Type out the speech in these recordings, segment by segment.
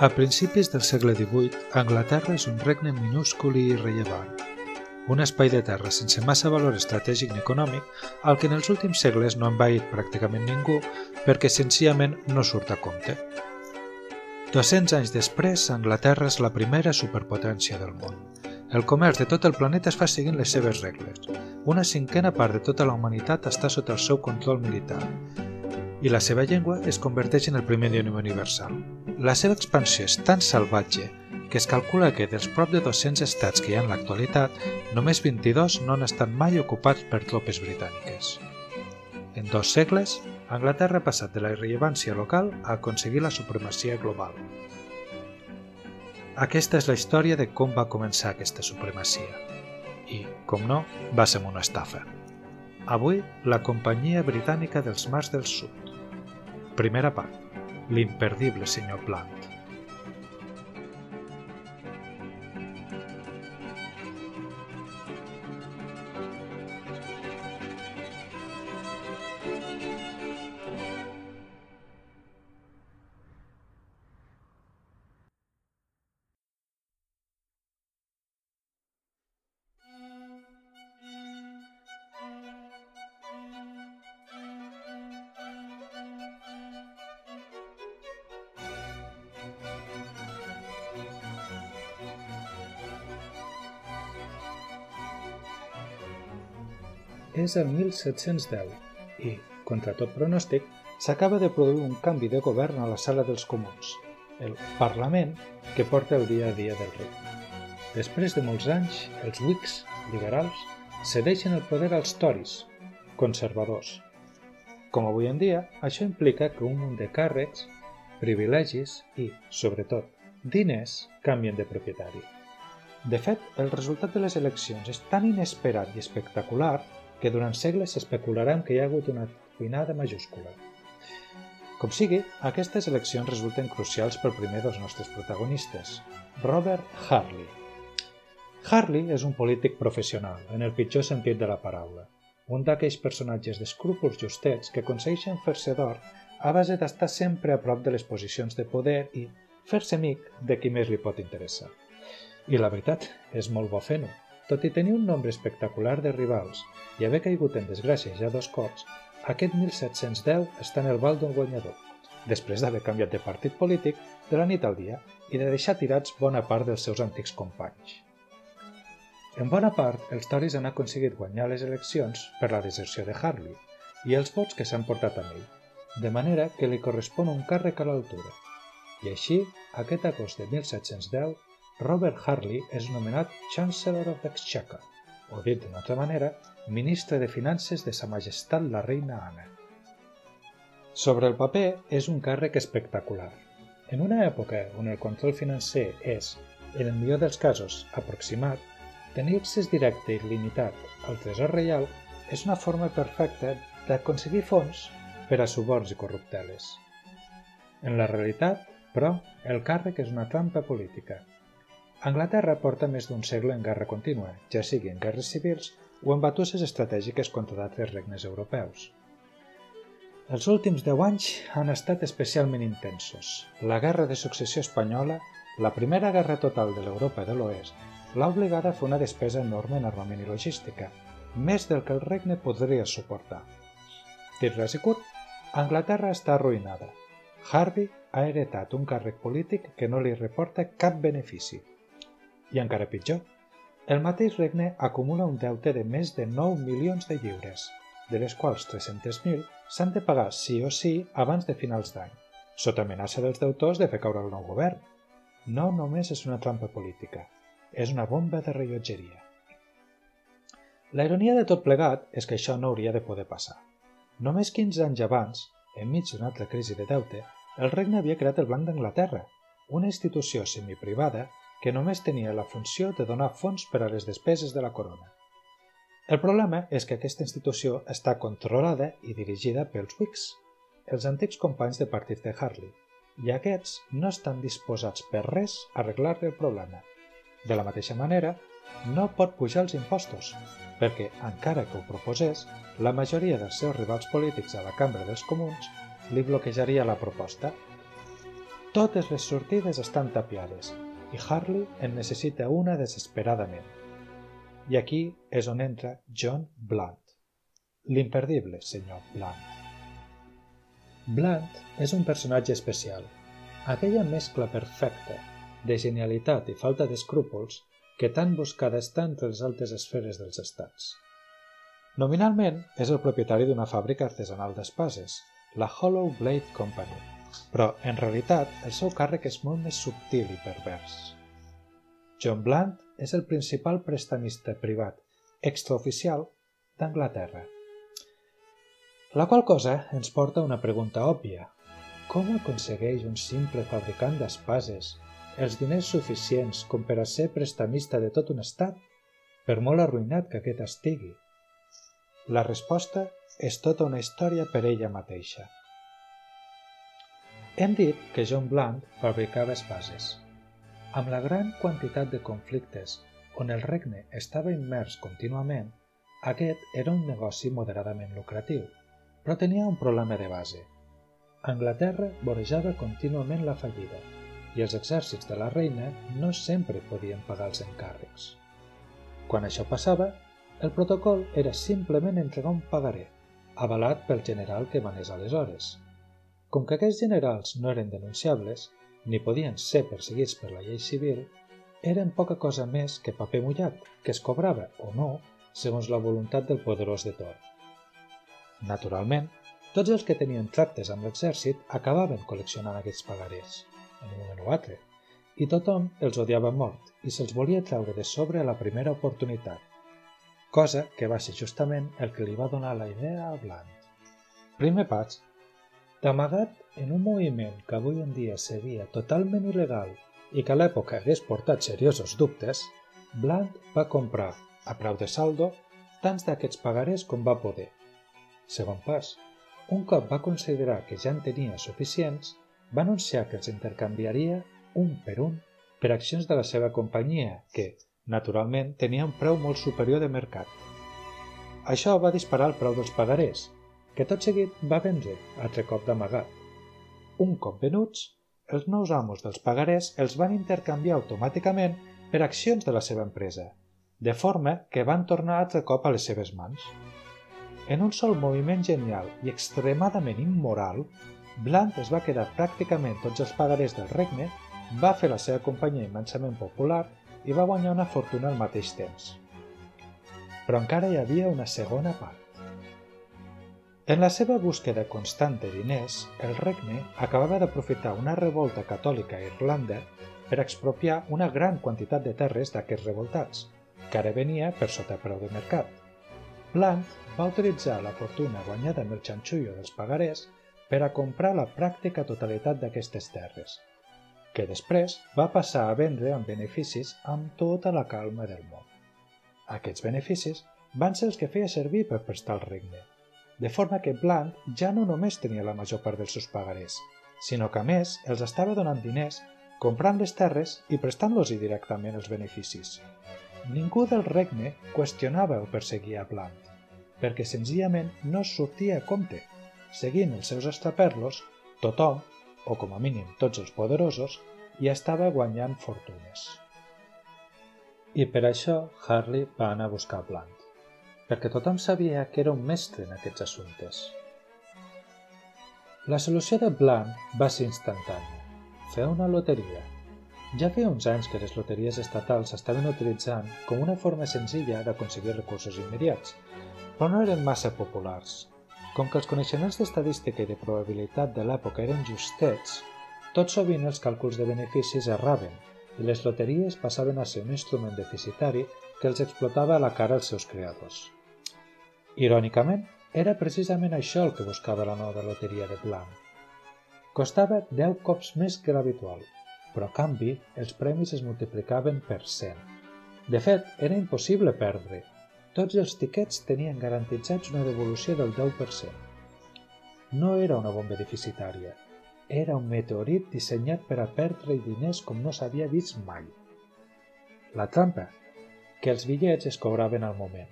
A principis del segle XVIII, Anglaterra és un regne minúscul i irrellevant. Un espai de terra sense massa valor estratègic ni econòmic, al que en els últims segles no ha envaït pràcticament ningú perquè senzillament no surt a compte. 200 anys després, Anglaterra és la primera superpotència del món. El comerç de tot el planeta es fa seguint les seves regles. Una cinquena part de tota la humanitat està sota el seu control militar i la seva llengua es converteix en el primer idioma universal. La seva expansió és tan salvatge que es calcula que dels prop de 200 estats que hi ha en l'actualitat, només 22 no han estat mai ocupats per tropes britàniques. En dos segles, Anglaterra ha passat de la irrellevància local a aconseguir la supremacia global. Aquesta és la història de com va començar aquesta supremacia. I, com no, va ser una estafa. Avui, la Companyia Britànica dels Mars del Sud. Primera part. L'imperdible senyor Plant. És el 1710 i, contra tot pronòstic, s'acaba de produir un canvi de govern a la sala dels comuns, el Parlament que porta el dia a dia del regne. Després de molts anys, els Whigs, liberals, cedeixen el poder als Tories, conservadors. Com avui en dia, això implica que un munt de càrrecs, privilegis i, sobretot, diners canvien de propietari. De fet, el resultat de les eleccions és tan inesperat i espectacular que durant segles s'especularà que hi ha hagut una cuinada majúscula. Com sigui, aquestes eleccions resulten crucials pel primer dels nostres protagonistes, Robert Harley. Harley és un polític professional, en el pitjor sentit de la paraula, un d'aquells personatges d'escrúpols justets que aconsegueixen fer-se d'or a base d'estar sempre a prop de les posicions de poder i fer-se amic de qui més li pot interessar. I la veritat, és molt bo fent-ho, tot i tenir un nombre espectacular de rivals i haver caigut en desgràcia ja dos cops, aquest 1710 està en el val d'un guanyador, després d'haver canviat de partit polític de la nit al dia i de deixar tirats bona part dels seus antics companys. En bona part, els Tories han aconseguit guanyar les eleccions per la deserció de Harley i els vots que s'han portat amb ell, de manera que li correspon un càrrec a l'altura. I així, aquest agost de 1710, Robert Harley és nomenat Chancellor of the Exchequer, o dit d'una altra manera, ministre de Finances de Sa Majestat la Reina Anna. Sobre el paper és un càrrec espectacular. En una època on el control financer és, en el millor dels casos, aproximat, tenir accés directe i limitat al tresor reial és una forma perfecta d'aconseguir fons per a suborns i corrupteles. En la realitat, però, el càrrec és una trampa política – Anglaterra porta més d'un segle en guerra contínua, ja sigui en guerres civils o en batusses estratègiques contra d'altres regnes europeus. Els últims deu anys han estat especialment intensos. La Guerra de Successió Espanyola, la primera guerra total de l'Europa de l'Oest, l'ha obligada a fer una despesa enorme en armament i logística, més del que el regne podria suportar. Dit res i curt, Anglaterra està arruïnada. Harvey ha heretat un càrrec polític que no li reporta cap benefici. I encara pitjor, el mateix regne acumula un deute de més de 9 milions de lliures, de les quals 300.000 s'han de pagar sí o sí abans de finals d'any, sota amenaça dels deutors de fer caure el nou govern. No només és una trampa política, és una bomba de rellotgeria. La ironia de tot plegat és que això no hauria de poder passar. Només 15 anys abans, enmig d'una altra crisi de deute, el regne havia creat el Banc d'Anglaterra, una institució semiprivada que només tenia la funció de donar fons per a les despeses de la corona. El problema és que aquesta institució està controlada i dirigida pels Whigs, els antics companys de partit de Harley, i aquests no estan disposats per res a arreglar-li el problema. De la mateixa manera, no pot pujar els impostos, perquè, encara que ho proposés, la majoria dels seus rivals polítics a la Cambra dels Comuns li bloquejaria la proposta Totes les sortides estan tapiades i Harley en necessita una desesperadament. I aquí és on entra John Blunt, l'imperdible senyor Blunt. Blunt és un personatge especial, aquella mescla perfecta de genialitat i falta d'escrúpols que tan buscada està entre les altes esferes dels estats. Nominalment és el propietari d'una fàbrica artesanal d'espases, la Hollow Blade Company, però en realitat el seu càrrec és molt més subtil i pervers. John Blunt és el principal prestamista privat extraoficial d'Anglaterra. La qual cosa ens porta a una pregunta òbvia. Com aconsegueix un simple fabricant d'espases els diners suficients com per a ser prestamista de tot un estat, per molt arruïnat que aquest estigui? La resposta és tota una història per ella mateixa. Hem dit que John Blunt fabricava espases. Amb la gran quantitat de conflictes on el regne estava immers contínuament, aquest era un negoci moderadament lucratiu, però tenia un problema de base. Anglaterra vorejava contínuament la fallida i els exèrcits de la reina no sempre podien pagar els encàrrecs. Quan això passava, el protocol era simplement entregar un pagaré, avalat pel general que manés aleshores. Com que aquests generals no eren denunciables, ni podien ser perseguits per la llei civil, eren poca cosa més que paper mullat, que es cobrava o no segons la voluntat del poderós de torn. Naturalment, tots els que tenien tractes amb l'exèrcit acabaven col·leccionant aquests pagarés en un moment o altre, i tothom els odiava mort i se'ls volia treure de sobre a la primera oportunitat, cosa que va ser justament el que li va donar la idea a Bland. Primer pas, d'amagat en un moviment que avui en dia seria totalment il·legal i que a l'època hagués portat seriosos dubtes, Bland va comprar, a preu de saldo, tants d'aquests pagarés com va poder. Segon pas, un cop va considerar que ja en tenia suficients, va anunciar que els intercanviaria un per un per accions de la seva companyia, que, naturalment, tenia un preu molt superior de mercat. Això va disparar el preu dels pagarés, que tot seguit va vendre, altre cop d'amagat. Un cop venuts, els nous amos dels pagarés els van intercanviar automàticament per accions de la seva empresa, de forma que van tornar altre cop a les seves mans. En un sol moviment genial i extremadament immoral, Blunt es va quedar pràcticament tots els pagarés del regne, va fer la seva companyia immensament popular i va guanyar una fortuna al mateix temps. Però encara hi havia una segona part. En la seva búsqueda constant de diners, el regne acabava d'aprofitar una revolta catòlica a Irlanda per expropiar una gran quantitat de terres d'aquests revoltats, que ara venia per sota preu de mercat. Blunt va utilitzar la fortuna guanyada amb el xanxullo dels pagarés per a comprar la pràctica totalitat d'aquestes terres, que després va passar a vendre amb beneficis amb tota la calma del món. Aquests beneficis van ser els que feia servir per prestar el regne, de forma que Blanc ja no només tenia la major part dels seus pagarés, sinó que a més els estava donant diners, comprant les terres i prestant-los-hi directament els beneficis. Ningú del regne qüestionava o perseguia Blanc, perquè senzillament no sortia a compte Seguint els seus estraperlos, tothom, o com a mínim tots els poderosos, hi estava guanyant fortunes. I per això Harley va anar a buscar Blunt, perquè tothom sabia que era un mestre en aquests assumptes. La solució de Blunt va ser instantània. Fer una loteria. Ja feia uns anys que les loteries estatals s'estaven utilitzant com una forma senzilla d'aconseguir recursos immediats, però no eren massa populars com que els coneixements d'estadística i de probabilitat de l'època eren justets, tot sovint els càlculs de beneficis erraven i les loteries passaven a ser un instrument deficitari que els explotava a la cara als seus creadors. Irònicament, era precisament això el que buscava la nova loteria de Blanc. Costava 10 cops més que l'habitual, però a canvi els premis es multiplicaven per 100. De fet, era impossible perdre, tots els tiquets tenien garantitzats una devolució del 10%. No era una bomba deficitària, era un meteorit dissenyat per a perdre diners com no s'havia vist mai. La trampa, que els bitllets es cobraven al moment,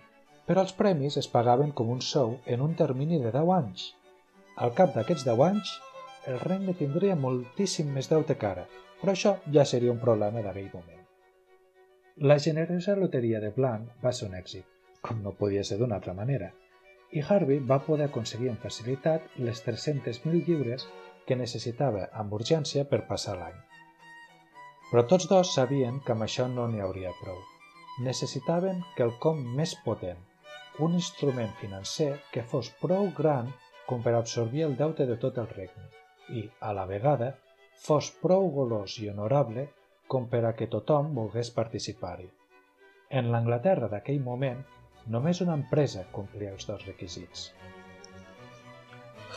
però els premis es pagaven com un sou en un termini de 10 anys. Al cap d'aquests 10 anys, el regne tindria moltíssim més deute que ara, però això ja seria un problema d'aquell moment. La generosa loteria de Blanc va ser un èxit, com no podia ser d'una altra manera, i Harvey va poder aconseguir amb facilitat les 300.000 lliures que necessitava amb urgència per passar l'any. Però tots dos sabien que amb això no n'hi hauria prou. Necessitaven quelcom més potent, un instrument financer que fos prou gran com per absorbir el deute de tot el regne i, a la vegada, fos prou golós i honorable com per a que tothom volgués participar-hi. En l'Anglaterra d'aquell moment, només una empresa complia els dos requisits.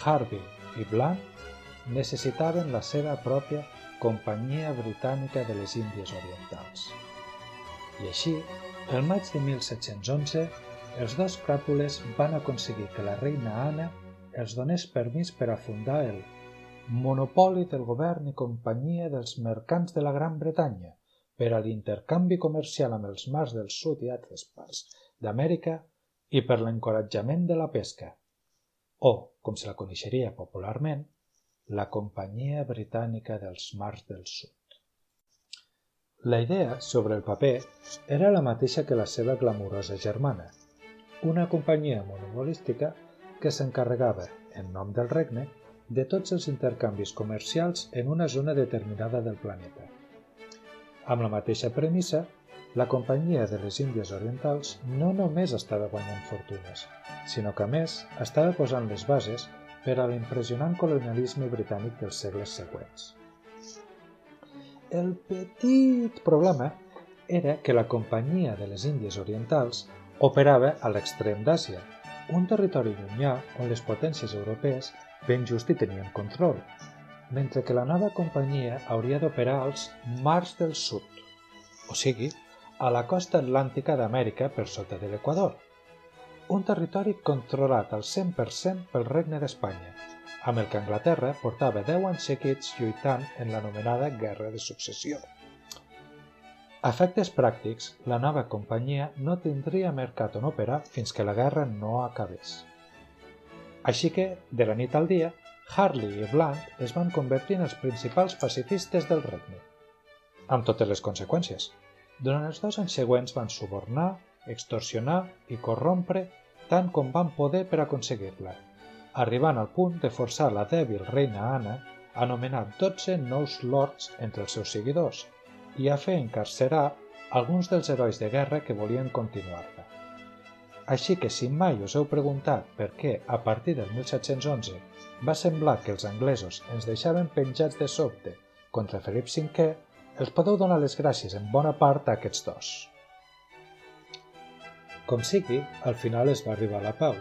Harvey i Blanc necessitaven la seva pròpia Companyia Britànica de les Índies Orientals. I així, el maig de 1711, els dos cràpules van aconseguir que la reina Anna els donés permís per a fundar el monopoli del govern i companyia dels mercants de la Gran Bretanya per a l'intercanvi comercial amb els mars del sud i altres parts d'Amèrica i per l'encoratjament de la pesca, o, com se la coneixeria popularment, la Companyia Britànica dels Mars del Sud. La idea, sobre el paper, era la mateixa que la seva glamurosa germana – una companyia monopolística que s'encarregava, en nom del regne, de tots els intercanvis comercials en una zona determinada del planeta. Amb la mateixa premissa, la Companyia de les Índies Orientals no només estava guanyant fortunes, sinó que a més estava posant les bases per a l'impressionant colonialisme britànic dels segles següents. El petit problema era que la Companyia de les Índies Orientals operava a l'extrem d'Àsia, un territori llunyà on les potències europees ben just hi tenien control, mentre que la nova companyia hauria d'operar als mars del sud, o sigui, a la costa atlàntica d'Amèrica per sota de l'Equador, un territori controlat al 100% pel regne d'Espanya, amb el que Anglaterra portava 10 anys seguits lluitant en l'anomenada Guerra de Successió. A efectes pràctics, la nova companyia no tindria mercat on operar fins que la guerra no acabés. Així que, de la nit al dia, Harley i Blunt es van convertir en els principals pacifistes del regne, amb totes les conseqüències. Durant els dos anys següents van subornar, extorsionar i corrompre tant com van poder per aconseguir-la, arribant al punt de forçar la dèbil reina Anna a nomenar 12 nous lords entre els seus seguidors, i a fer encarcerar alguns dels herois de guerra que volien continuar-la. Així que si mai us heu preguntat per què a partir del 1711 va semblar que els anglesos ens deixaven penjats de sobte contra Felip V, els podeu donar les gràcies en bona part a aquests dos. Com sigui, al final es va arribar a la pau,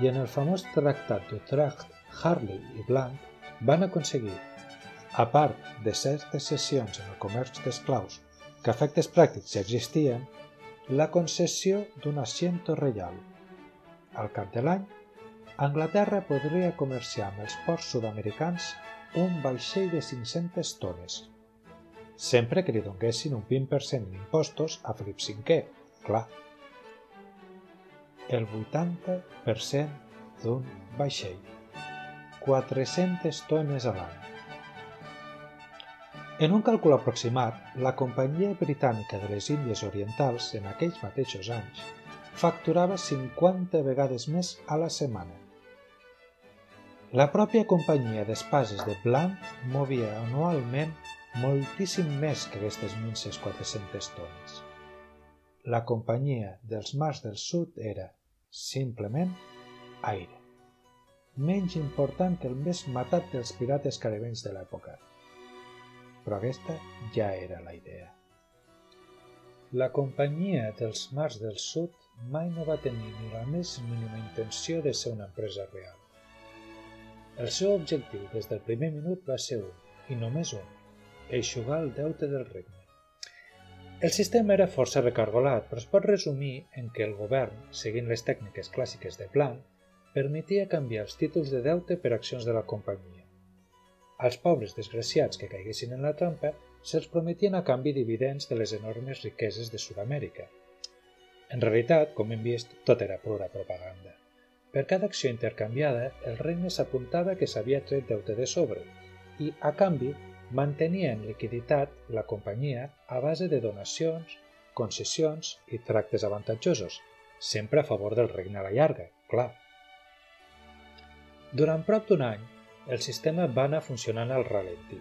i en el famós tractat d'Utrecht, Harley i Blanc van aconseguir a part de certes sessions en el comerç d'esclaus que a efectes pràctics existien, la concessió d'un asiento reial. Al cap de l'any, Anglaterra podria comerciar amb els ports sud-americans un vaixell de 500 tones, sempre que li donguessin un 20% d'impostos a Felip V, clar. El 80% d'un vaixell. 400 tones a l'any. En un càlcul aproximat, la Companyia Britànica de les Índies Orientals en aquells mateixos anys facturava 50 vegades més a la setmana. La pròpia companyia d'espases de Blanc movia anualment moltíssim més que aquestes minces 400 tones. La companyia dels mars del sud era, simplement, aire. Menys important que el més matat dels pirates caribenys de l'època però aquesta ja era la idea. La companyia dels mars del sud mai no va tenir ni la més mínima intenció de ser una empresa real. El seu objectiu des del primer minut va ser un, i només un, eixugar el deute del regne. El sistema era força recargolat, però es pot resumir en què el govern, seguint les tècniques clàssiques de plan, permetia canviar els títols de deute per accions de la companyia als pobres desgraciats que caiguessin en la trampa se'ls prometien a canvi dividends de les enormes riqueses de Sud-amèrica. En realitat, com hem vist, tot era pura propaganda. Per cada acció intercanviada, el regne s'apuntava que s'havia tret deute de sobre i, a canvi, mantenia en liquiditat la companyia a base de donacions, concessions i tractes avantatjosos, sempre a favor del regne a la llarga, clar. Durant prop d'un any, el sistema va anar funcionant al ralentí.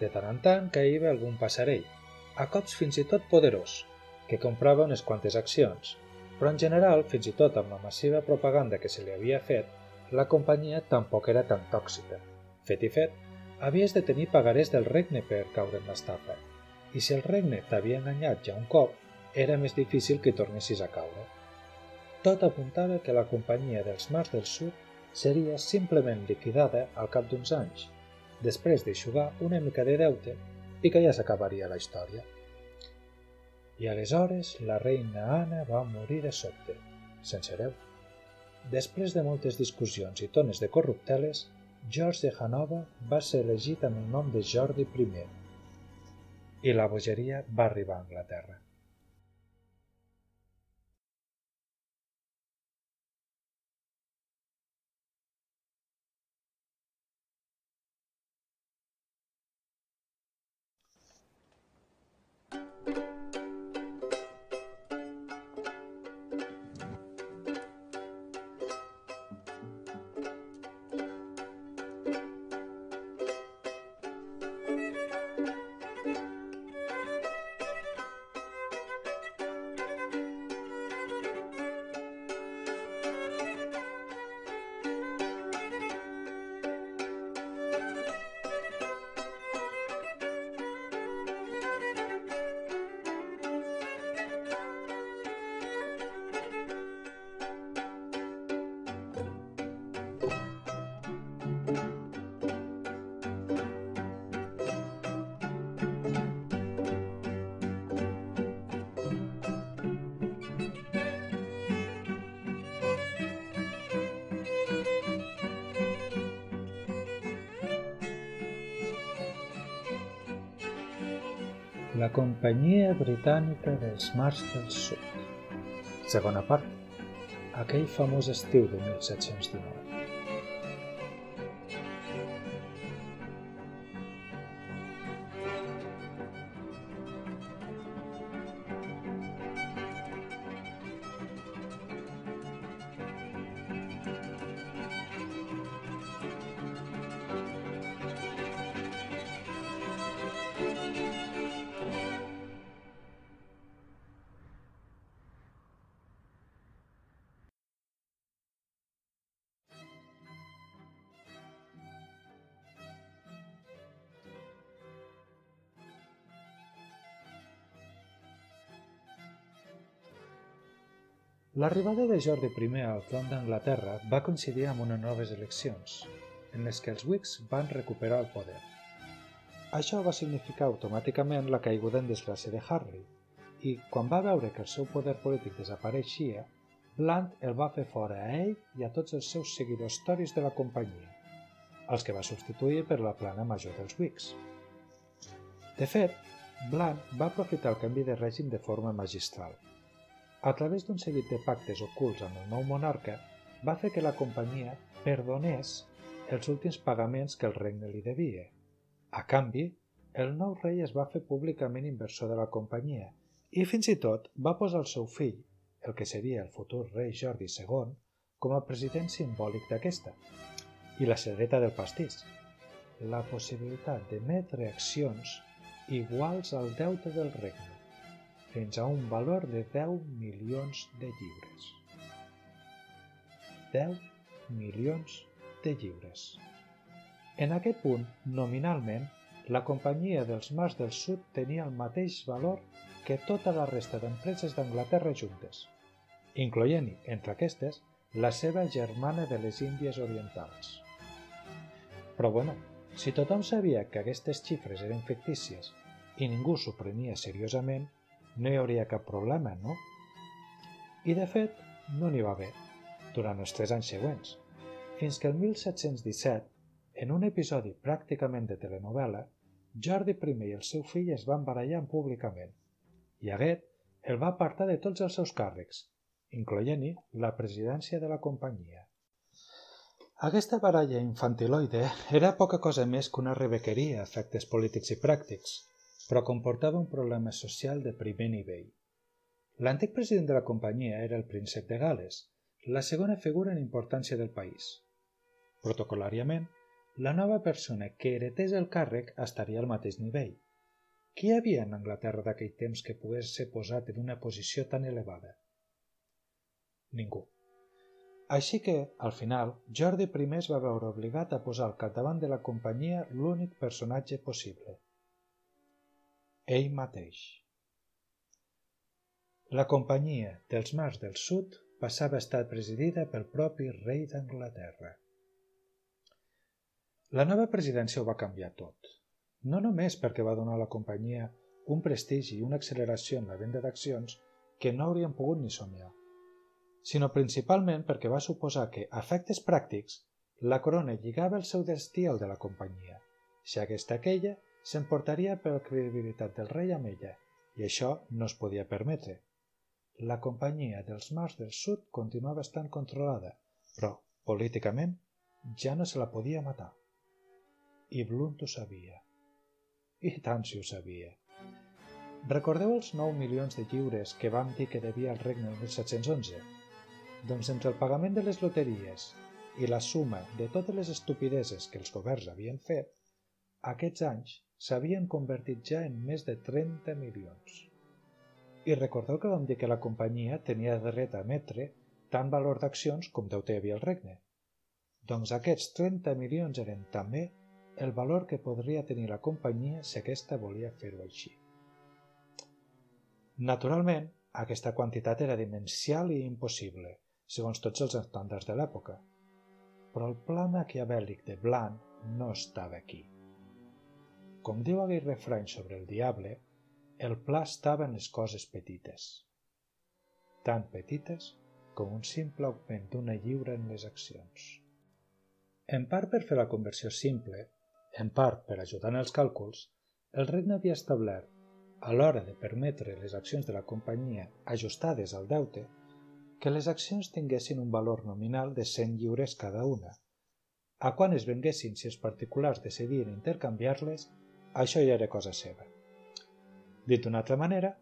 De tant en tant caïva algun passarell, a cops fins i tot poderós, que comprava unes quantes accions, però en general, fins i tot amb la massiva propaganda que se li havia fet, la companyia tampoc era tan tòxica. Fet i fet, havies de tenir pagarés del regne per caure en l'estafa, i si el regne t'havia enganyat ja un cop, era més difícil que tornessis a caure. Tot apuntava que la companyia dels mars del sud seria simplement liquidada al cap d'uns anys, després d'aixugar una mica de deute i que ja s'acabaria la història. I aleshores la reina Anna va morir de sobte, sense hereu. Després de moltes discussions i tones de corrupteles, George de Hanover va ser elegit amb el nom de Jordi I i la bogeria va arribar a Anglaterra. Companyia Britànica dels Mars del Sud. Segona part. Aquell famós estiu de 1719. L'arribada de Jordi I al tron d'Anglaterra va coincidir amb unes noves eleccions, en les que els Whigs van recuperar el poder. Això va significar automàticament la caiguda en desgràcia de Harry, i quan va veure que el seu poder polític desapareixia, Blunt el va fer fora a ell i a tots els seus seguidors toris de la companyia, els que va substituir per la plana major dels Whigs. De fet, Blunt va aprofitar el canvi de règim de forma magistral – a través d'un seguit de pactes ocults amb el nou monarca, va fer que la companyia perdonés els últims pagaments que el regne li devia. A canvi, el nou rei es va fer públicament inversor de la companyia i fins i tot va posar el seu fill, el que seria el futur rei Jordi II, com a president simbòlic d'aquesta, i la secreta del pastís, la possibilitat d'emetre accions iguals al deute del regne fins a un valor de 10 milions de lliures. 10 milions de lliures. En aquest punt, nominalment, la companyia dels Mars del Sud tenia el mateix valor que tota la resta d'empreses d'Anglaterra juntes, incloent-hi, entre aquestes, la seva germana de les Índies Orientals. Però bueno, si tothom sabia que aquestes xifres eren fictícies i ningú s'ho prenia seriosament, no hi hauria cap problema, no? I de fet, no n'hi va haver, durant els tres anys següents, fins que el 1717, en un episodi pràcticament de telenovela, Jordi I i el seu fill es van barallar públicament, i aquest el va apartar de tots els seus càrrecs, incloent-hi la presidència de la companyia. Aquesta baralla infantiloide era poca cosa més que una rebequeria a efectes polítics i pràctics, però comportava un problema social de primer nivell. L'antic president de la companyia era el príncep de Gales, la segona figura en importància del país. Protocolàriament, la nova persona que heretés el càrrec estaria al mateix nivell. Qui hi havia en Anglaterra d'aquell temps que pogués ser posat en una posició tan elevada? Ningú. Així que, al final, Jordi I es va veure obligat a posar al capdavant de la companyia l'únic personatge possible. Ell mateix. La companyia dels mars del sud passava a estar presidida pel propi rei d'Anglaterra. La nova presidència ho va canviar tot. No només perquè va donar a la companyia un prestigi i una acceleració en la venda d'accions que no haurien pogut ni somiar, sinó principalment perquè va suposar que, a efectes pràctics, la corona lligava el seu destí al de la companyia. Si aquesta aquella, s'emportaria per la credibilitat del rei amb ella, i això no es podia permetre. La companyia dels mars del sud continuava estant controlada, però, políticament, ja no se la podia matar. I Blunt ho sabia. I tant si ho sabia. Recordeu els 9 milions de lliures que vam dir que devia el regne el 1711? Doncs entre el pagament de les loteries i la suma de totes les estupideses que els governs havien fet, aquests anys s'havien convertit ja en més de 30 milions. I recordeu que vam dir que la companyia tenia dret a emetre tant valor d'accions com deute havia el regne. Doncs aquests 30 milions eren també el valor que podria tenir la companyia si aquesta volia fer-ho així. Naturalment, aquesta quantitat era dimencial i impossible, segons tots els estàndards de l'època. Però el pla maquiavèlic de Blanc no estava aquí. Com diu aquell refrany sobre el diable, el pla estava en les coses petites. Tan petites com un simple augment d'una lliura en les accions. En part per fer la conversió simple, en part per ajudar en els càlculs, el regne havia establert, a l'hora de permetre les accions de la companyia ajustades al deute, que les accions tinguessin un valor nominal de 100 lliures cada una. A quan es venguessin si els particulars decidien intercanviar-les, això ja era cosa seva. Dit d'una altra manera,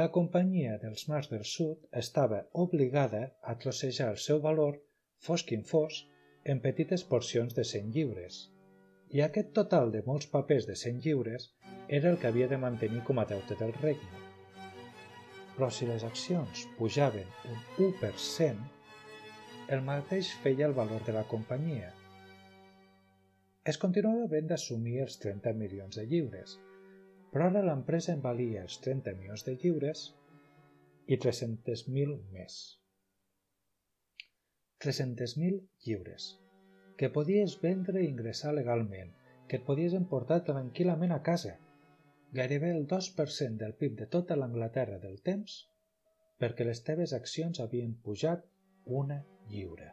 la companyia dels mars del sud estava obligada a trossejar el seu valor, fos quin fos, en petites porcions de 100 lliures, i aquest total de molts papers de 100 lliures era el que havia de mantenir com a deute del regne però si les accions pujaven un 1%, el mateix feia el valor de la companyia. Es continuava havent d'assumir els 30 milions de lliures, però ara l'empresa en valia els 30 milions de lliures i 300.000 més. 300.000 lliures, que podies vendre i ingressar legalment, que et podies emportar tranquil·lament a casa, gairebé el 2% del PIB de tota l'Anglaterra del temps perquè les teves accions havien pujat una lliure.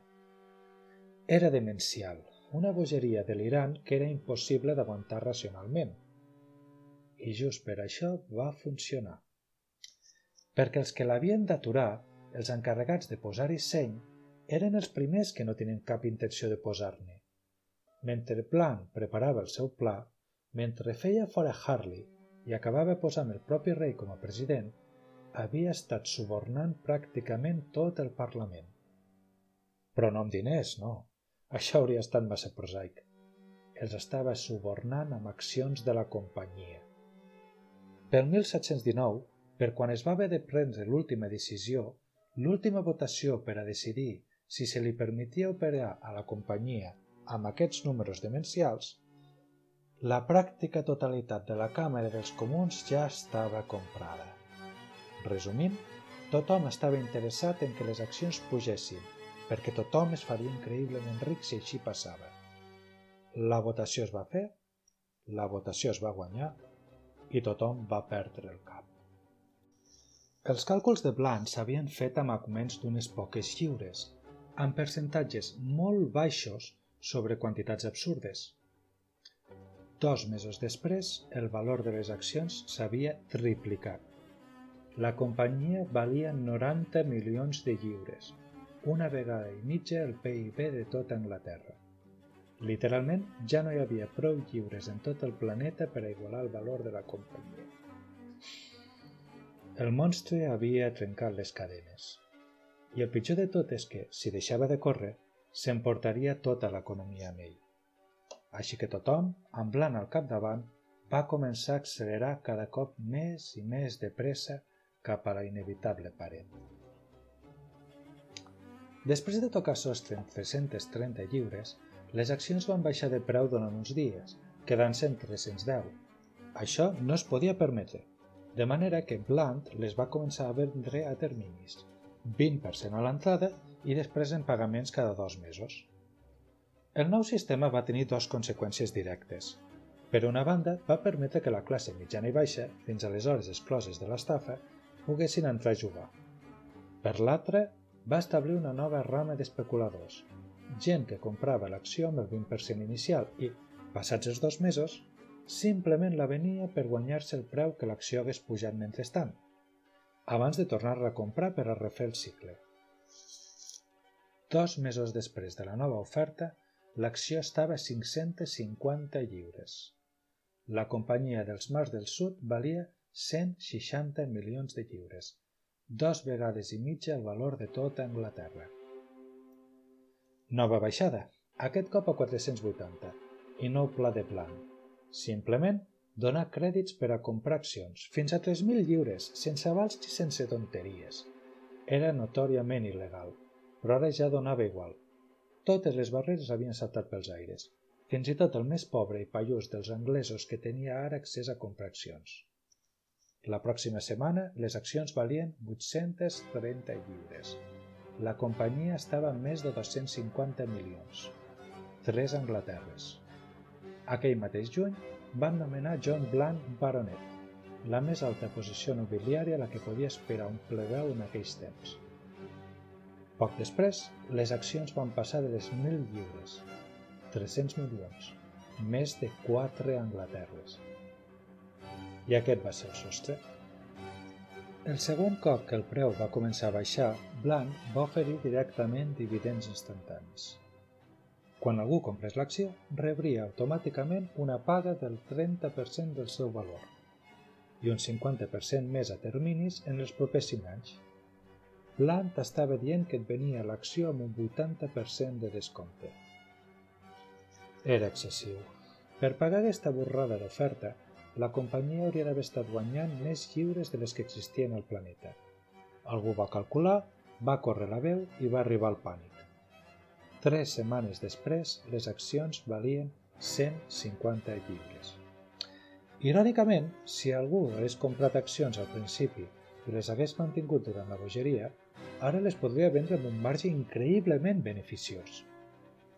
Era demencial, una bogeria delirant que era impossible d'aguantar racionalment. I just per això va funcionar. Perquè els que l'havien d'aturar, els encarregats de posar-hi seny, eren els primers que no tenien cap intenció de posar-ne. Mentre Plan preparava el seu pla, mentre feia fora Harley i acabava posant el propi rei com a president, havia estat subornant pràcticament tot el Parlament. Però no amb diners, no. Això hauria estat massa prosaic. Els estava subornant amb accions de la companyia. Pel 1719, per quan es va haver de prendre l'última decisió, l'última votació per a decidir si se li permetia operar a la companyia amb aquests números demencials, la pràctica totalitat de la Càmera dels Comuns ja estava comprada. Resumint, tothom estava interessat en que les accions pugessin, perquè tothom es faria increïblement ric si així passava. La votació es va fer, la votació es va guanyar i tothom va perdre el cap. Els càlculs de Blanc s'havien fet amb augments d'unes poques lliures, amb percentatges molt baixos sobre quantitats absurdes, Dos mesos després, el valor de les accions s'havia triplicat. La companyia valia 90 milions de lliures, una vegada i mitja el PIB de tota Anglaterra. Literalment, ja no hi havia prou lliures en tot el planeta per a igualar el valor de la companyia. El monstre havia trencat les cadenes. I el pitjor de tot és que, si deixava de córrer, s'emportaria tota l'economia amb ell. Així que tothom, amb Blanc al capdavant, va començar a accelerar cada cop més i més de pressa cap a la inevitable paret. Després de tocar sostre en 330 lliures, les accions van baixar de preu durant uns dies, quedant-se en 310. Això no es podia permetre, de manera que Blunt les va començar a vendre a terminis, 20% a l'entrada i després en pagaments cada dos mesos. El nou sistema va tenir dues conseqüències directes. Per una banda, va permetre que la classe mitjana i baixa, fins aleshores excloses de l'estafa, poguessin entrar a jugar. Per l'altra, va establir una nova rama d'especuladors, gent que comprava l'acció amb el 20% inicial i, passats els dos mesos, simplement la venia per guanyar-se el preu que l'acció hagués pujat mentrestant, abans de tornar-la a comprar per a refer el cicle. Dos mesos després de la nova oferta, l'acció estava a 550 lliures. La companyia dels mars del sud valia 160 milions de lliures, dos vegades i mitja el valor de tota Anglaterra. Nova baixada, aquest cop a 480, i nou pla de plan. Simplement, donar crèdits per a comprar accions, fins a 3.000 lliures, sense avals i sense tonteries. Era notòriament il·legal, però ara ja donava igual. Totes les barreres havien saltat pels aires, fins i tot el més pobre i pallús dels anglesos que tenia ara accés a comprar accions. La pròxima setmana les accions valien 830 lliures. La companyia estava amb més de 250 milions. Tres Anglaterres. Aquell mateix juny van nomenar John Blunt Baronet, la més alta posició nobiliària a la que podia esperar un plebeu en aquells temps. Poc després, les accions van passar de les 1.000 lliures, 300 milions, més de 4 Anglaterres i aquest va ser el sostre. El següent cop que el preu va començar a baixar, Blanc va oferir directament dividends instantanis. Quan algú comprés l'acció, rebria automàticament una paga del 30% del seu valor i un 50% més a terminis en els propers 5 anys. Blant estava dient que et venia l'acció amb un 80% de descompte. Era excessiu. Per pagar aquesta borrada d'oferta, la companyia hauria d'haver estat guanyant més lliures de les que existien al planeta. Algú va calcular, va córrer la veu i va arribar al pànic. Tres setmanes després, les accions valien 150 lliures. Irònicament, si algú hagués comprat accions al principi i les hagués mantingut durant la bogeria, ara les podria vendre amb un marge increïblement beneficiós.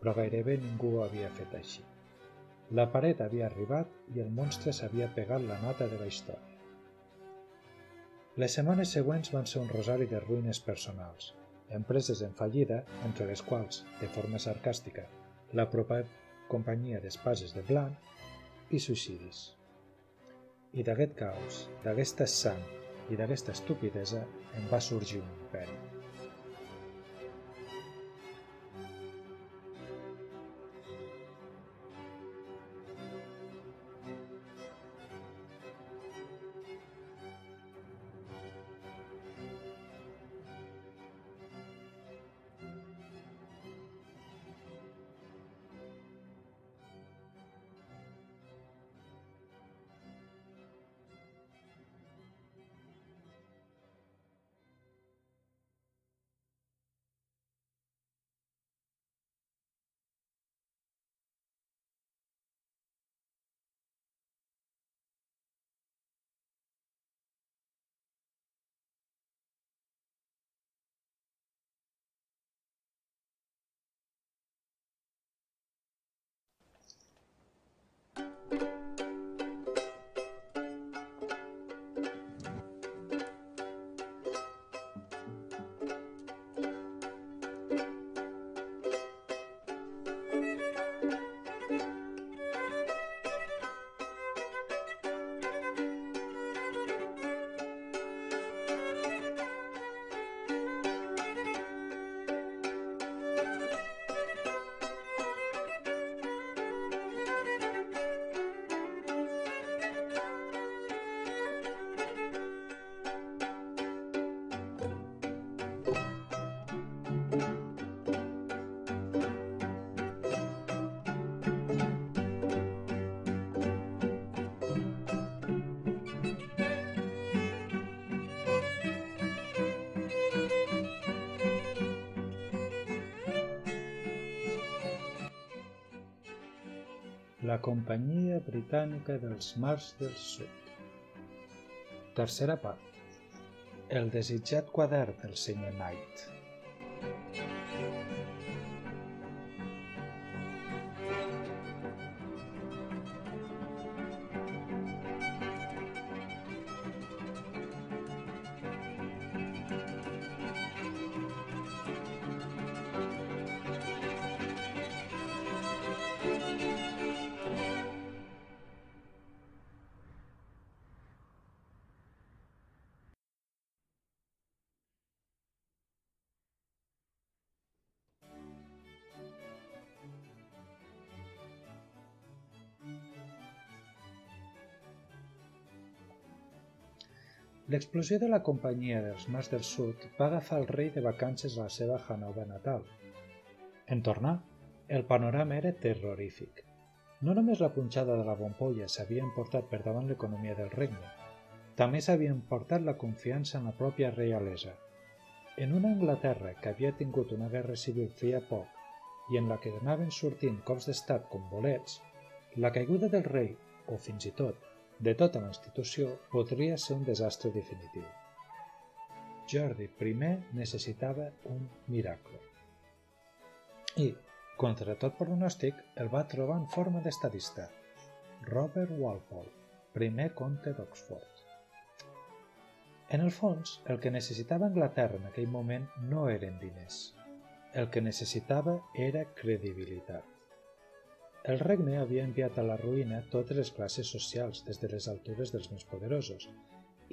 Però gairebé ningú ho havia fet així. La paret havia arribat i el monstre s'havia pegat la nota de la història. Les setmanes següents van ser un rosari de ruïnes personals, empreses en fallida, entre les quals, de forma sarcàstica, la propera companyia d'espases de blanc i suïcidis. I d'aquest caos, d'aquesta sang i d'aquesta estupidesa en va sorgir un imperi. La Companyia Britànica dels Mars del Sud. Tercera part. El desitjat quadern del senyor Knight. L'explosió de la companyia dels Mars del Sud va agafar el rei de vacances a la seva Hanover natal. En tornar, el panorama era terrorífic. No només la punxada de la bombolla s'havia emportat per davant l'economia del regne, també s'havia emportat la confiança en la pròpia reialesa. En una Anglaterra que havia tingut una guerra civil feia poc i en la que anaven sortint cops d'estat com bolets, la caiguda del rei, o fins i tot de tota la institució podria ser un desastre definitiu. Jordi I necessitava un miracle. I, contra tot pronòstic, el va trobar en forma d'estadista, Robert Walpole, primer comte d'Oxford. En el fons, el que necessitava Anglaterra en aquell moment no eren diners. El que necessitava era credibilitat. El regne havia enviat a la ruïna totes les classes socials des de les altures dels més poderosos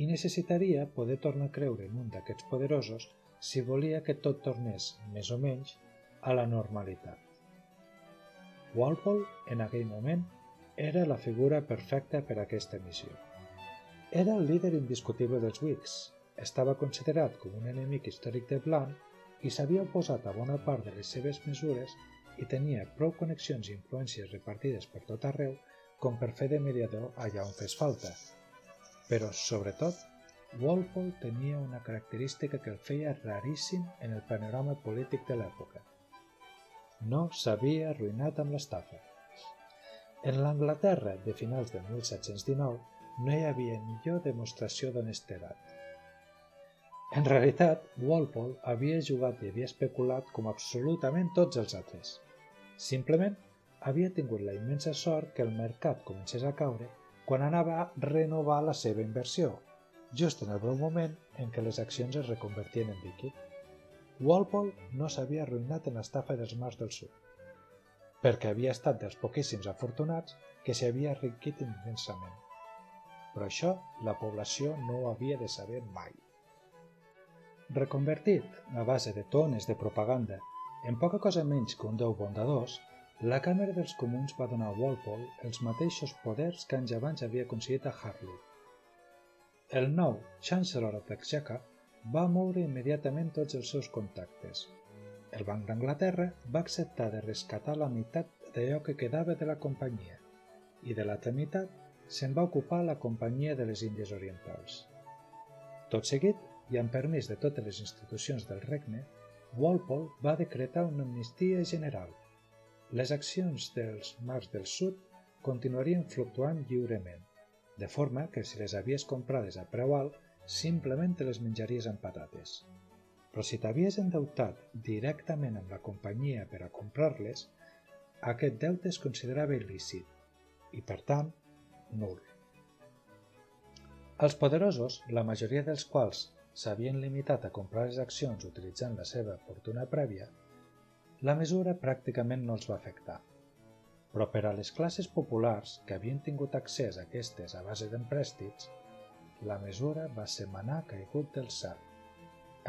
i necessitaria poder tornar a creure en un d'aquests poderosos si volia que tot tornés, més o menys, a la normalitat. Walpole, en aquell moment, era la figura perfecta per a aquesta missió. Era el líder indiscutible dels Whigs, estava considerat com un enemic històric de Blanc i s'havia oposat a bona part de les seves mesures i tenia prou connexions i influències repartides per tot arreu com per fer de mediador allà on fes falta. Però, sobretot, Walpole tenia una característica que el feia raríssim en el panorama polític de l'època. No s'havia arruïnat amb l'estafa. En l'Anglaterra de finals de 1719 no hi havia millor demostració d'honestedat. En realitat, Walpole havia jugat i havia especulat com absolutament tots els altres. Simplement havia tingut la immensa sort que el mercat comencés a caure quan anava a renovar la seva inversió, just en el breu moment en què les accions es reconvertien en líquid. Walpole no s'havia arruïnat en l'estafa dels mars del sud, perquè havia estat dels poquíssims afortunats que s'hi havia enriquit immensament. Però això la població no ho havia de saber mai. Reconvertit a base de tones de propaganda en poca cosa menys que un déu bondadós, la Càmera dels Comuns va donar a Walpole els mateixos poders que anys abans havia aconseguit a Harley. El nou Chancellor of Exchequer va moure immediatament tots els seus contactes. El Banc d'Anglaterra va acceptar de rescatar la meitat d'allò que quedava de la companyia i de l'altra meitat se'n va ocupar la Companyia de les Índies Orientals. Tot seguit, i amb permís de totes les institucions del regne, Walpole va decretar una amnistia general. Les accions dels mars del sud continuarien fluctuant lliurement, de forma que si les havies comprades a preu alt, simplement te les menjaries amb patates. Però si t'havies endeutat directament amb la companyia per a comprar-les, aquest deute es considerava il·lícit i, per tant, nul. Els poderosos, la majoria dels quals s'havien limitat a comprar les accions utilitzant la seva fortuna prèvia, la mesura pràcticament no els va afectar. Però per a les classes populars que havien tingut accés a aquestes a base d'emprèstits, la mesura va ser manar caigut del cel.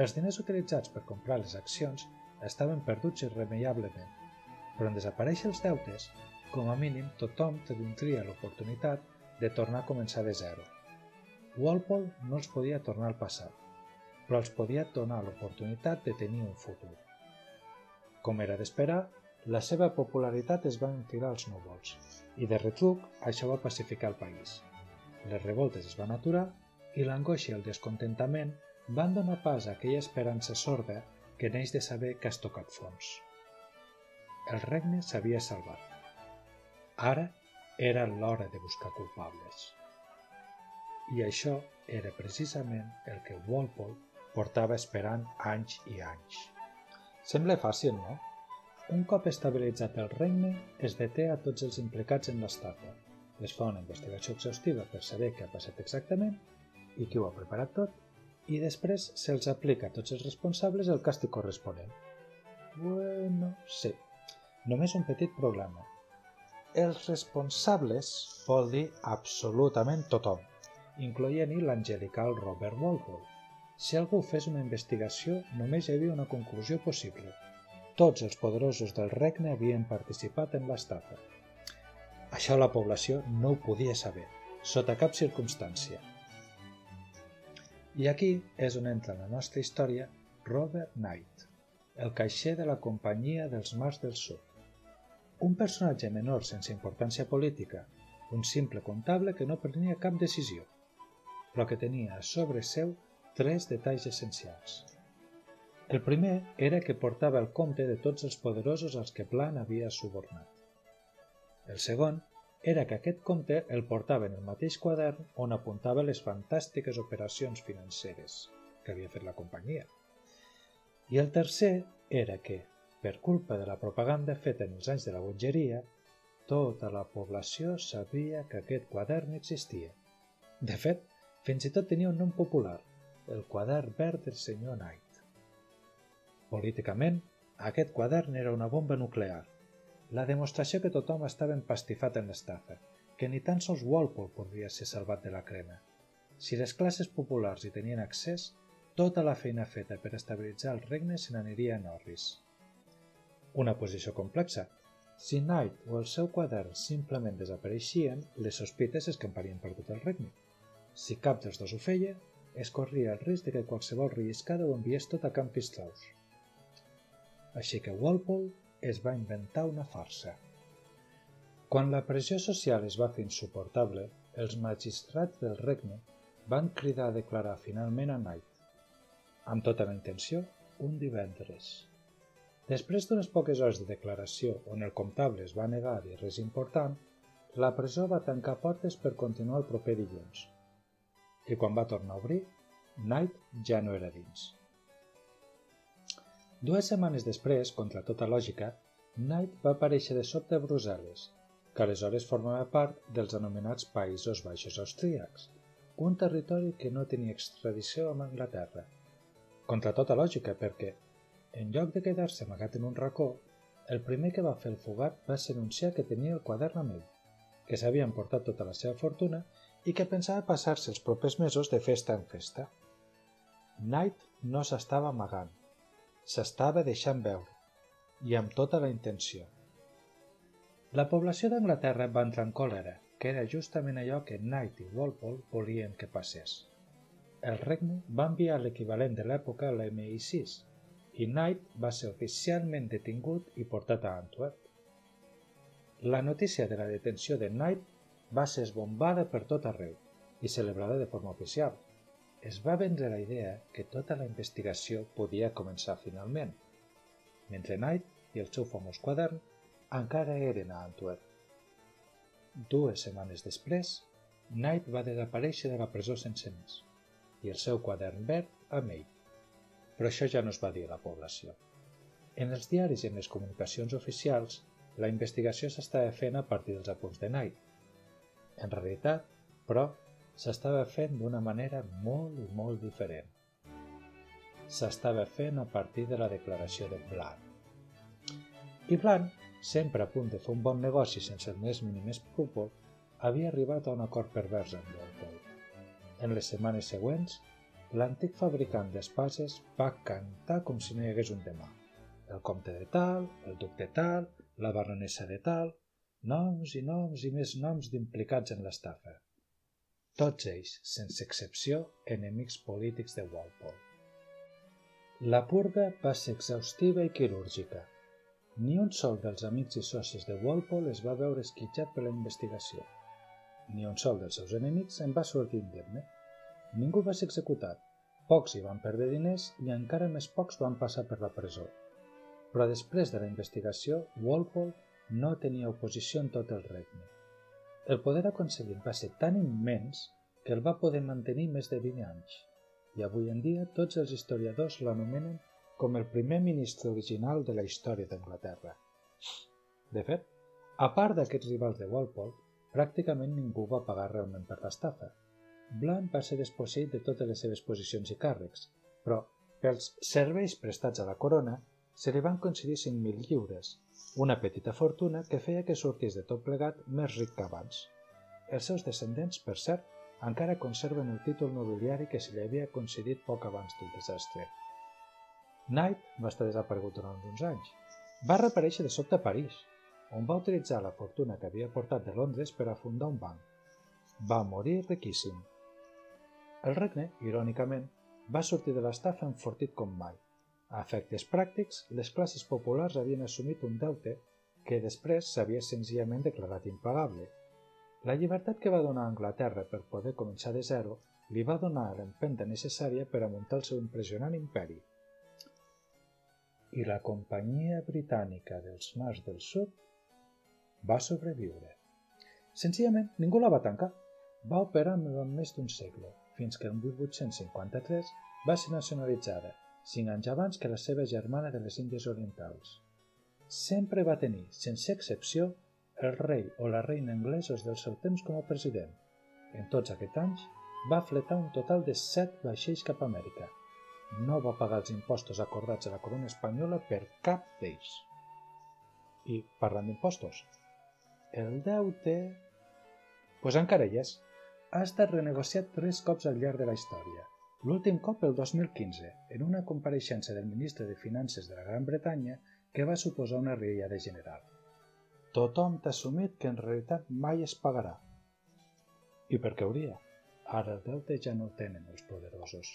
Els diners utilitzats per comprar les accions estaven perduts irremeiablement, però en desaparèixer els deutes, com a mínim tothom tindria l'oportunitat de tornar a començar de zero. Walpole no els podia tornar al passat, però els podia donar l'oportunitat de tenir un futur. Com era d'esperar, la seva popularitat es va enfilar als núvols i de retruc això va pacificar el país. Les revoltes es van aturar i l'angoixa i el descontentament van donar pas a aquella esperança sorda que neix de saber que has tocat fons. El regne s'havia salvat. Ara era l'hora de buscar culpables. I això era precisament el que Walpole portava esperant anys i anys. Sembla fàcil, no? Un cop estabilitzat el regne, es deté a tots els implicats en l'estafa. Es fa una investigació exhaustiva per saber què ha passat exactament i qui ho ha preparat tot, i després se'ls aplica a tots els responsables el càstig corresponent. Bueno, sí. Només un petit problema. Els responsables vol dir absolutament tothom incloent-hi l'angelical Robert Walpole. Si algú fes una investigació, només hi havia una conclusió possible. Tots els poderosos del regne havien participat en l'estafa. Això la població no ho podia saber, sota cap circumstància. I aquí és on entra la nostra història Robert Knight, el caixer de la Companyia dels Mars del Sud. Un personatge menor sense importància política, un simple comptable que no prenia cap decisió però que tenia a sobre seu tres detalls essencials. El primer era que portava el compte de tots els poderosos als que Plan havia subornat. El segon era que aquest compte el portava en el mateix quadern on apuntava les fantàstiques operacions financeres que havia fet la companyia. I el tercer era que, per culpa de la propaganda feta en els anys de la bogeria, tota la població sabia que aquest quadern existia. De fet, fins i tot tenia un nom popular, el quadern verd del senyor Knight. Políticament, aquest quadern era una bomba nuclear, la demostració que tothom estava empastifat en l'estafa, que ni tan sols Walpole podria ser salvat de la crema. Si les classes populars hi tenien accés, tota la feina feta per estabilitzar el regne se n'aniria a Norris. Una posició complexa. Si Knight o el seu quadern simplement desapareixien, les sospites escamparien per tot el regne. Si cap dels dos ho feia, es corria el risc de que qualsevol relliscada ho enviés tot a Camp Pistraus. Així que Walpole es va inventar una farsa. Quan la pressió social es va fer insuportable, els magistrats del regne van cridar a declarar finalment a Knight, amb tota la intenció, un divendres. Després d'unes poques hores de declaració on el comptable es va negar a dir res important, la presó va tancar portes per continuar el proper dilluns i quan va tornar a obrir, Knight ja no era dins. Dues setmanes després, contra tota lògica, Knight va aparèixer de sobte a Brussel·les, que aleshores formava part dels anomenats Països Baixos Austríacs, un territori que no tenia extradició amb Anglaterra. Contra tota lògica, perquè, en lloc de quedar-se amagat en un racó, el primer que va fer el fugat va ser anunciar que tenia el quadern amb ell, que s'havia emportat tota la seva fortuna i que pensava passar-se els propers mesos de festa en festa. Knight no s'estava amagant, s'estava deixant veure, i amb tota la intenció. La població d'Anglaterra va entrar en còlera, que era justament allò que Knight i Walpole volien que passés. El regne va enviar l'equivalent de l'època a l'MI6 i Knight va ser oficialment detingut i portat a Antwerp. La notícia de la detenció de Knight va ser esbombada per tot arreu i celebrada de forma oficial. Es va vendre la idea que tota la investigació podia començar finalment, mentre Knight i el seu famós quadern encara eren a Antwerp. Dues setmanes després, Knight va desaparèixer de la presó sense més i el seu quadern verd amb ell. Però això ja no es va dir a la població. En els diaris i en les comunicacions oficials, la investigació s'estava fent a partir dels apunts de Knight, en realitat, però, s'estava fent d'una manera molt i molt diferent. S'estava fent a partir de la declaració de Blanc. I Blanc, sempre a punt de fer un bon negoci sense el més mínim escrúpol, havia arribat a un acord pervers amb Walpole. En les setmanes següents, l'antic fabricant d'espases va cantar com si no hi hagués un demà. El comte de tal, el duc de tal, la baronessa de tal, noms i noms i més noms d'implicats en l'estafa. Tots ells, sense excepció, enemics polítics de Walpole. La purga va ser exhaustiva i quirúrgica. Ni un sol dels amics i socis de Walpole es va veure esquitxat per la investigació. Ni un sol dels seus enemics en va sortir indemne. Ningú va ser executat, pocs hi van perdre diners i encara més pocs van passar per la presó. Però després de la investigació, Walpole no tenia oposició en tot el regne. El poder aconseguit va ser tan immens que el va poder mantenir més de 20 anys, i avui en dia tots els historiadors l'anomenen com el primer ministre original de la història d'Anglaterra. De fet, a part d'aquests rivals de Walpole, pràcticament ningú va pagar realment per l'estafa. Blunt va ser desposseït de totes les seves posicions i càrrecs, però pels serveis prestats a la corona se li van concedir 5.000 lliures, una petita fortuna que feia que sortís de tot plegat més ric que abans. Els seus descendents, per cert, encara conserven el títol nobiliari que se li havia concedit poc abans del desastre. Knight va estar desaparegut durant uns anys. Va reaparèixer de sobte a París, on va utilitzar la fortuna que havia portat de Londres per a fundar un banc. Va morir riquíssim. El regne, irònicament, va sortir de l'estafa enfortit com mai. A efectes pràctics, les classes populars havien assumit un deute que després s'havia senzillament declarat impagable. La llibertat que va donar a Anglaterra per poder començar de zero li va donar l'empenta necessària per a muntar el seu impressionant imperi. I la Companyia Britànica dels Mars del Sud va sobreviure. Senzillament, ningú la va tancar. Va operar durant més d'un segle, fins que en 1853 va ser nacionalitzada, cinc anys abans que la seva germana de les Índies Orientals. Sempre va tenir, sense excepció, el rei o la reina anglesos del seu temps com a president. En tots aquests anys, va fletar un total de set vaixells cap a Amèrica. No va pagar els impostos acordats a la corona espanyola per cap d'ells. I, parlant d'impostos, el deute... Pues encara hi és. Ha estat renegociat tres cops al llarg de la història. L'últim cop el 2015, en una compareixença del ministre de Finances de la Gran Bretanya que va suposar una riallada general. Tothom t'ha assumit que en realitat mai es pagarà. I per què hauria? Ara el deute ja no el tenen els poderosos.